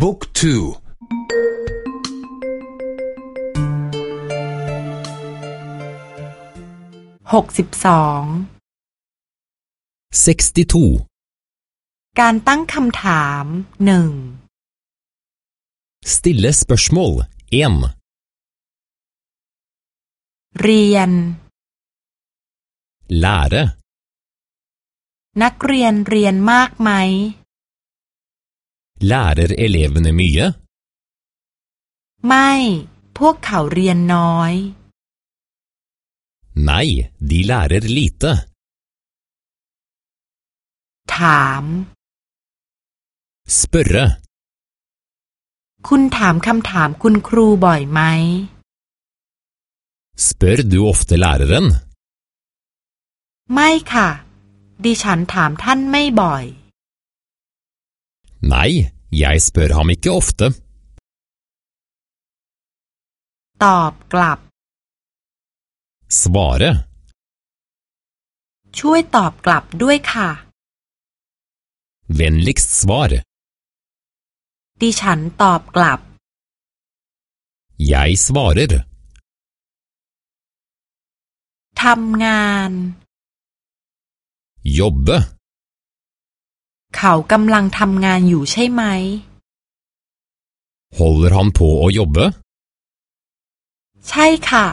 บุ๊กทูหกสิบสองการตั้งคำถามหนึ่ง Stille spørsmål 1. เรียน Lære นักเรียนเรียนมากไหม Lærer elevene mye? ไม่ พวกเขาเรียนน้อย Nei, de lærer lite. ถาม Spørre คุณถามคำถามคุณครูบ่อยไหม Spør du ofte læreren? ไม่ค่ะ ดิฉันถามท่านไม่บ่อย Nei, jeg spør ham ikke ofte. ตอบกลับ Svare ช่วยตอบกลับด้วยค่ะ Vennligst svar. ดิฉันตอบกลับ Jeg svarer. ทำงาน Jobbe. เขากำลังทำงานอยู่ใช่ไหม Holder han på å jobbe? ใช่ค่ะ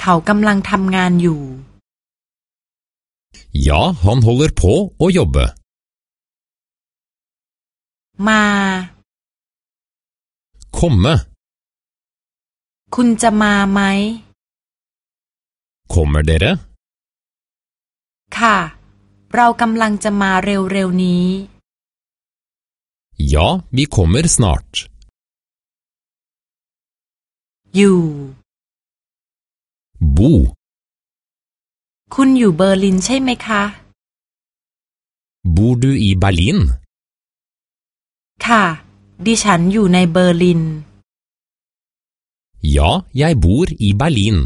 เขากำลังทำงานอยู่ Ja, han holder på å jobbe. มา Komme. คุณจะมาไหม Kommer dere? ค่ะ เรากำลังจะมาเร็วๆนี้ Ja, vi kommer snart. อยู่ Bo. คุณอยู่เบอร์ลินใช่ไหมคะ Bor du i Berlin? ค่ะ ดิฉันอยู่ในเบอร์ลิน Ja, jeg bor i Berlin.